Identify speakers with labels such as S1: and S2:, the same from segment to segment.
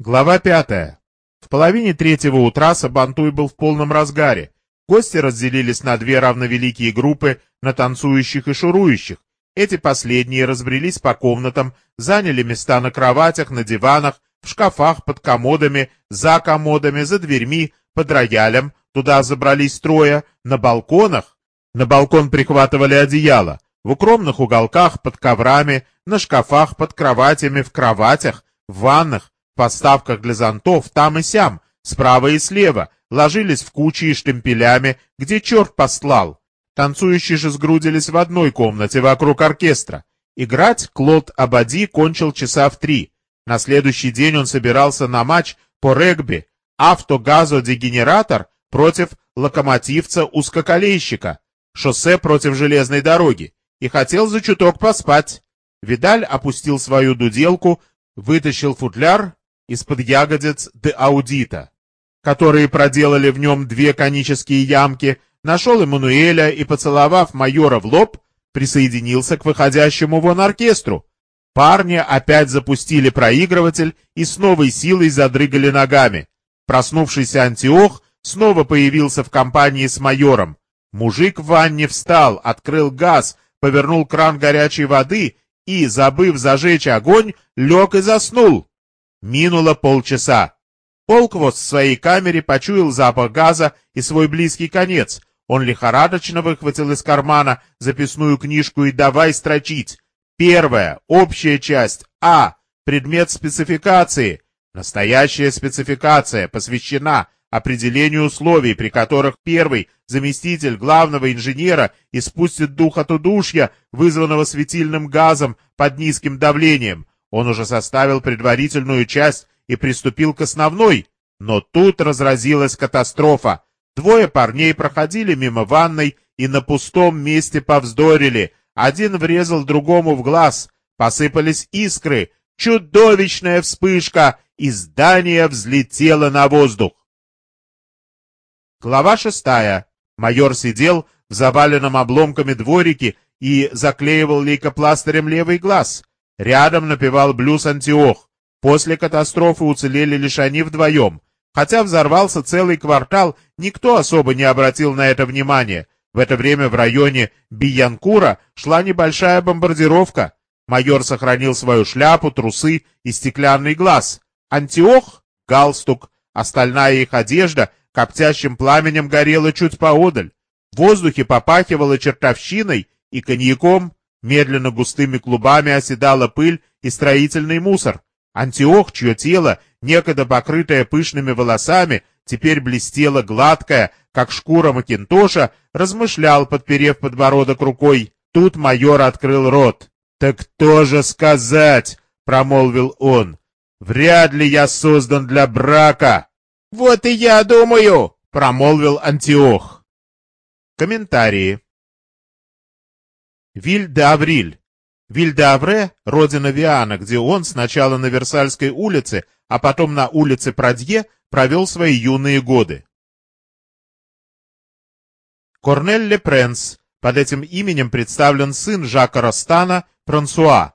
S1: Глава пятая. В половине третьего утра Сабантуй был в полном разгаре. Гости разделились на две равновеликие группы, на танцующих и шурующих. Эти последние разбрелись по комнатам, заняли места на кроватях, на диванах, в шкафах, под комодами, за комодами, за дверьми, под роялем. Туда забрались трое, на балконах. На балкон прихватывали одеяло. В укромных уголках, под коврами, на шкафах, под кроватями, в кроватях, в ваннах, в подставках для зонтов, там и сям, справа и слева, ложились в кучи и штемпелями, где черт послал. Танцующие же сгрудились в одной комнате вокруг оркестра. Играть Клод Абади кончил часа в три. На следующий день он собирался на матч по регби «Автогазодегенератор» против локомотивца-узкоколейщика, шоссе против железной дороги, и хотел за чуток поспать. Видаль опустил свою дуделку, вытащил футляр из-под ягодиц де аудита, которые проделали в нем две конические ямки, нашел Эммануэля и, поцеловав майора в лоб, присоединился к выходящему вон оркестру. Парни опять запустили проигрыватель и с новой силой задрыгали ногами. Проснувшийся Антиох снова появился в компании с майором. Мужик в ванне встал, открыл газ, повернул кран горячей воды и, забыв зажечь огонь, лег и заснул. Минуло полчаса. Полквост в своей камере почуял запах газа и свой близкий конец. Он лихорадочно выхватил из кармана записную книжку и давай строчить. Первая, общая часть, А, предмет спецификации. Настоящая спецификация посвящена определению условий, при которых первый заместитель главного инженера испустит дух от удушья, вызванного светильным газом под низким давлением. Он уже составил предварительную часть и приступил к основной, но тут разразилась катастрофа. Двое парней проходили мимо ванной и на пустом месте повздорили. Один врезал другому в глаз. Посыпались искры. Чудовищная вспышка, и здание взлетело на воздух. Глава шестая. Майор сидел в заваленном обломками дворике и заклеивал лейкопластырем левый глаз. Рядом напевал блюз Антиох. После катастрофы уцелели лишь они вдвоем. Хотя взорвался целый квартал, никто особо не обратил на это внимания. В это время в районе Биянкура шла небольшая бомбардировка. Майор сохранил свою шляпу, трусы и стеклянный глаз. Антиох — галстук, остальная их одежда — коптящим пламенем горело чуть поодаль. В воздухе попахивало чертовщиной и коньяком, медленно густыми клубами оседала пыль и строительный мусор. Антиох, чье тело, некогда покрытое пышными волосами, теперь блестело гладкое, как шкура Макинтоша, размышлял, подперев подбородок рукой. Тут майор открыл рот. «Так кто же сказать?» — промолвил он. «Вряд ли я создан для брака!» «Вот и я думаю!» — промолвил Антиох. Комментарии. Виль де Авриль. Виль де Авре — родина Виана, где он сначала на Версальской улице, а потом на улице Прадье провел свои юные годы. Корнель Ле Пренс. Под этим именем представлен сын Жака Ростана, Прансуа.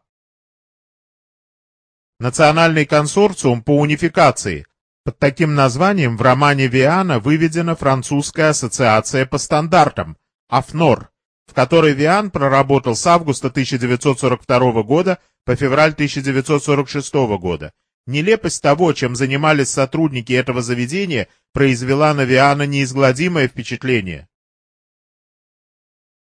S1: Национальный консорциум по унификации, под таким названием в романе Виана выведена французская ассоциация по стандартам АФНОР, в которой Виан проработал с августа 1942 года по февраль 1946 года. Нелепость того, чем занимались сотрудники этого заведения, произвела на Виана неизгладимое впечатление.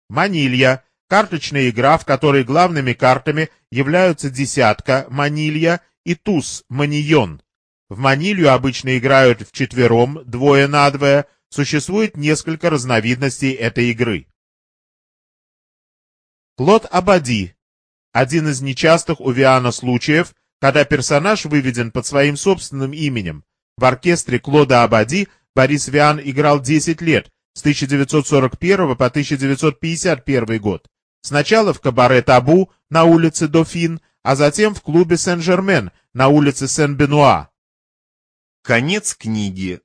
S1: Манилья – карточная игра, в которой главными картами являются десятка, манилья и туз, маньон. В манилью обычно играют вчетвером, двое на двое. Существует несколько разновидностей этой игры. Клод Абади. Один из нечастых у Виана случаев, когда персонаж выведен под своим собственным именем. В оркестре Клода Абади Борис Виан играл 10 лет, с 1941 по 1951 год. Сначала в кабаре Табу на улице Дофин, а затем в клубе Сен-Жермен на улице Сен-Бенуа.
S2: Конец книги.